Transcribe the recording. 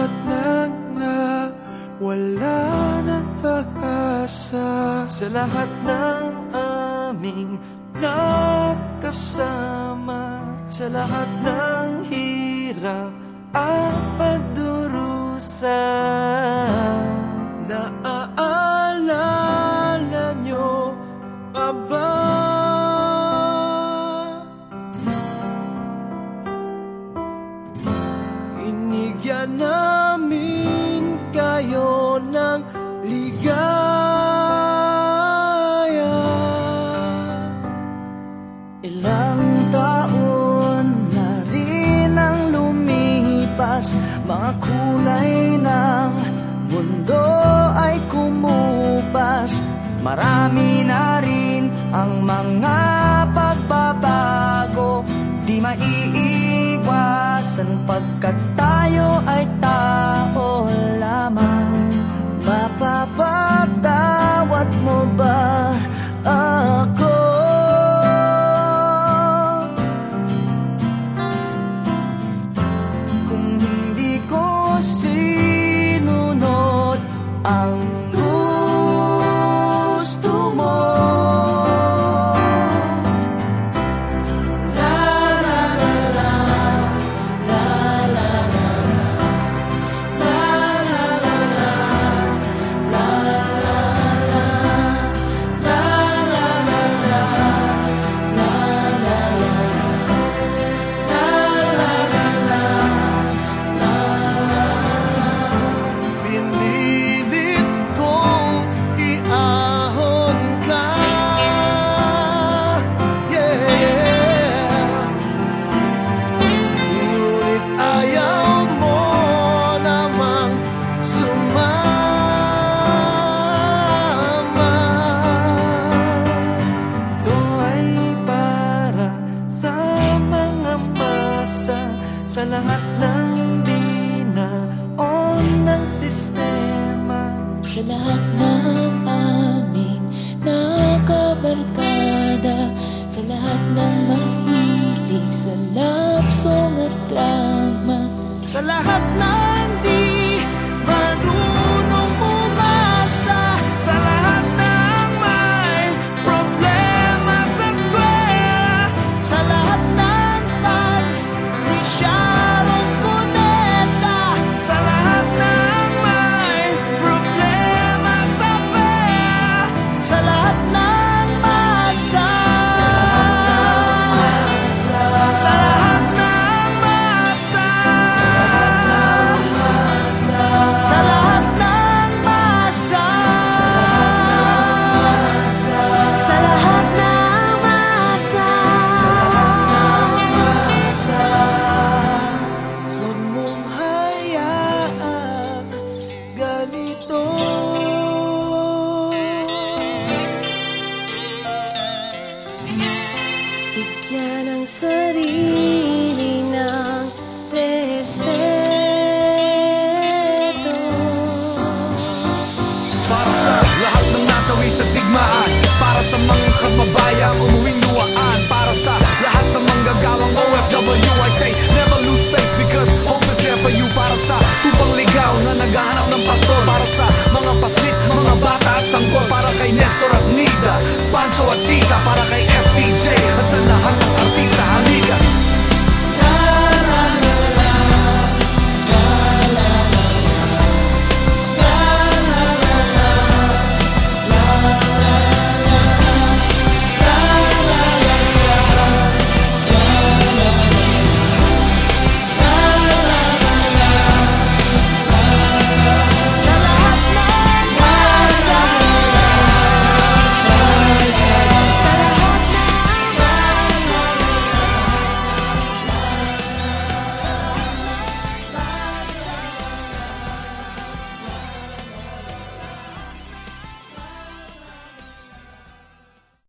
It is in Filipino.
lahat ng nawala ng pag-asa Sa lahat ng aming nakasama Sa lahat ng hirap at pagdurusa. Inigyan namin kayo ng ligaya. Ilang taon na rin ang lumipas Mga kulay ng mundo ay kumupas. Marami na rin ang mga pagbabago Di maiiwasan pagkat Sa lahat ng aming nakabarkada Sa lahat ng mahilig sa love song at drama. Sa lahat ng sarili ng respeto. Para sa lahat ng nasawi sa digmaan, para sa mga kababayang umuwing luwaan, para sa lahat ng manggagawang OFW, I say never lose faith because hope is there for you. Para sa tupang ligaw na naghahanap ng pastor, para sa mga paslit, mga bata at sanggol, para kay Nestor at Nida, Pancho at Tita, para kay FPJ at sa lahat ng artista.